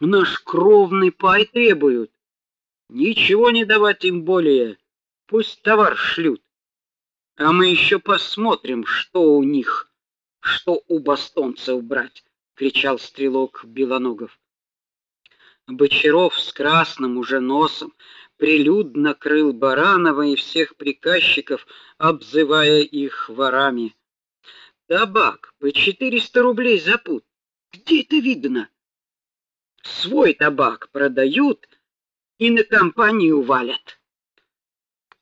Наш кровный пай требуют. Ничего не давать им более. Пусть товар шлют. А мы еще посмотрим, что у них, что у бастонцев брать, кричал стрелок Белоногов. Бочаров с красным уже носом прилюдно крыл Баранова и всех приказчиков, обзывая их ворами. Табак по 400 рублей за пуд. Где это видно? Свой табак продают и на компанию валят.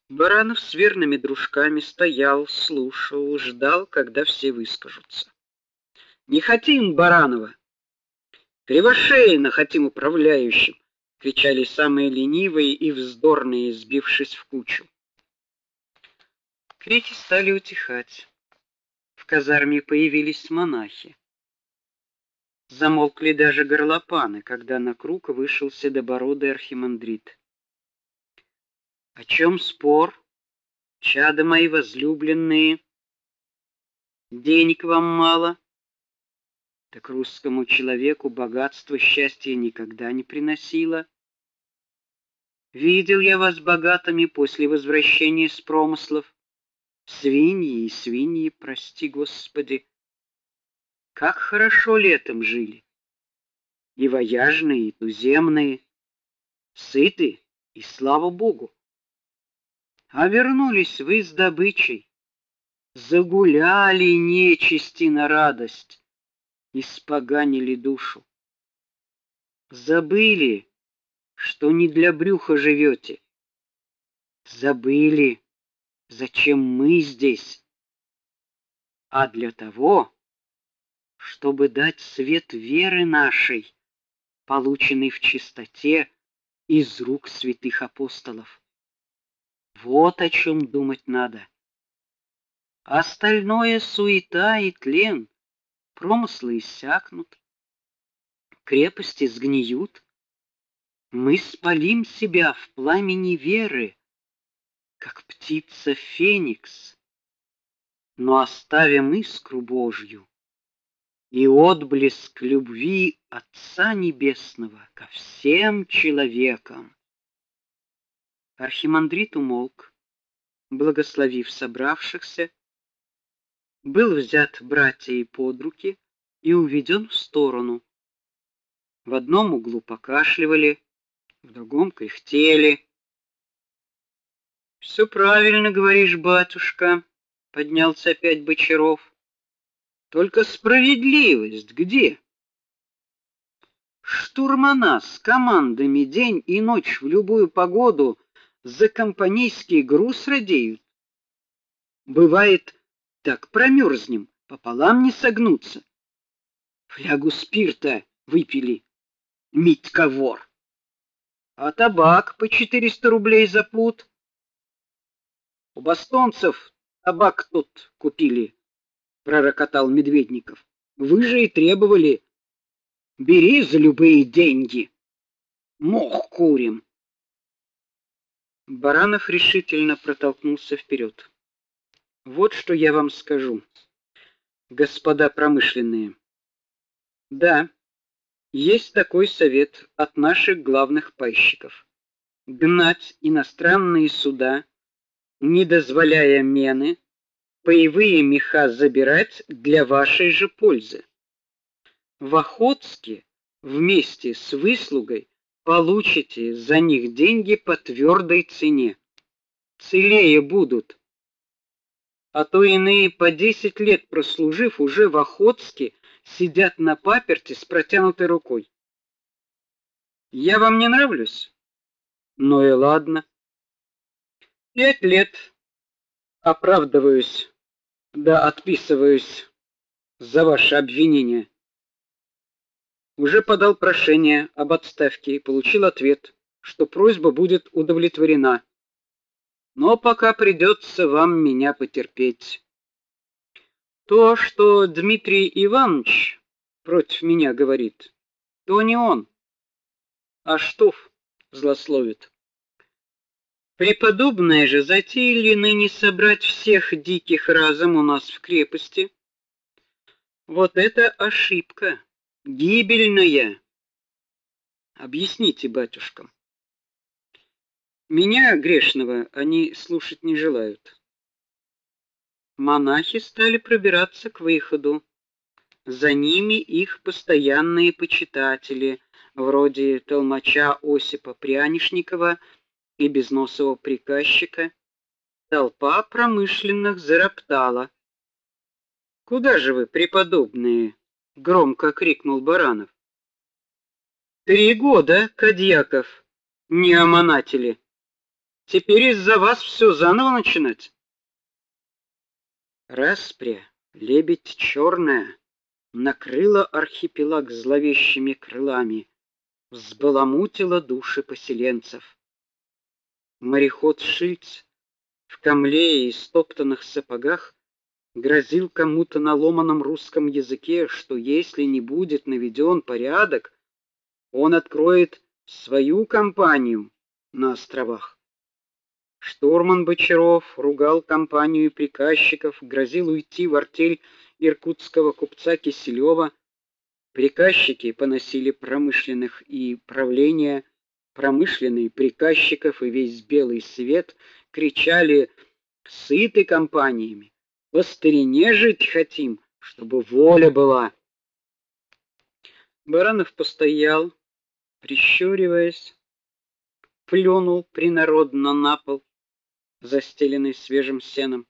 Баранов с верными дружками стоял, слушал, ждал, когда все выскажутся. Не хотим Баранова. Кривошеина хотим управляющим, кричали самые ленивые и вздорные, сбившись в кучу. Крики стали утихать. В казарме появились монахи. Замолкли даже горлопаны, когда на круг вышел седобородый архимандрит. О чем спор, чада мои возлюбленные? Денег вам мало? Так русскому человеку богатство счастья никогда не приносило. Видел я вас богатыми после возвращения с промыслов. Свиньи и свиньи, прости, Господи. Как хорошо летом жили. И вояжные, и туземные, сыты, и слава Богу. А вернулись вы с добычей, загуляли нечисти на радость испоганили душу. Забыли, что не для брюха живете. Забыли, зачем мы здесь. А для того, чтобы дать свет веры нашей, полученной в чистоте из рук святых апостолов. Вот о чем думать надо. Остальное суета и тлен промыслы иссякнут, крепости сгниют, мы спалим себя в пламени веры, как птица феникс, но оставим искру Божью и отблеск любви Отца небесного ко всем человекам. Архимандрит умолк, благословив собравшихся, был взят братьей под руки и уведен в сторону. В одном углу покашливали, в другом кряхтели. Все правильно говоришь, батюшка, поднялся опять Бочаров. Только справедливость где? Штурмана с командами день и ночь в любую погоду за компанейский груз радеют. Бывает, так промерзнем, пополам не согнуться. Флягу спирта выпили. Митька вор. А табак по 400 рублей за пуд. У бастонцев табак тут купили, пророкотал Медведников. Вы же и требовали. Бери за любые деньги. Мох курим. Баранов решительно протолкнулся вперед. Вот что я вам скажу, господа промышленные. Да, есть такой совет от наших главных пайщиков. Гнать иностранные суда, не дозволяя мены, боевые меха забирать для вашей же пользы. В Охотске вместе с выслугой получите за них деньги по твердой цене. Целее будут а то иные по десять лет прослужив уже в Охотске, сидят на паперти с протянутой рукой. Я вам не нравлюсь? Ну и ладно. Пять лет оправдываюсь, да отписываюсь за ваше обвинение. Уже подал прошение об отставке и получил ответ, что просьба будет удовлетворена но пока придется вам меня потерпеть. То, что Дмитрий Иванович против меня говорит, то не он, а Штоф злословит. Преподобные же затеяли ныне собрать всех диких разом у нас в крепости. Вот это ошибка, гибельная. Объясните батюшкам. Меня грешного они слушать не желают. Монахи стали пробираться к выходу. За ними их постоянные почитатели, вроде толмача Осипа Прянишникова и безносого приказчика. Толпа промышленных зароптала. Куда же вы, преподобные? громко крикнул Баранов. Три года, Кадьяков, не омонатели. Теперь из-за вас все заново начинать. Распря, лебедь черная, накрыла архипелаг зловещими крылами, взбаламутила души поселенцев. Мореход Шильц в камле и стоптанных сапогах грозил кому-то на ломаном русском языке, что если не будет наведен порядок, он откроет свою компанию на островах. Штурман Бочаров ругал компанию приказчиков, грозил уйти в артель иркутского купца Киселева. Приказчики поносили промышленных и правления, промышленные приказчиков и весь белый свет кричали: "Сыты компаниями, по старине жить хотим, чтобы воля была". Баранов постоял, прищуриваясь, плюнул принародно на пол застеленный свежим сеном,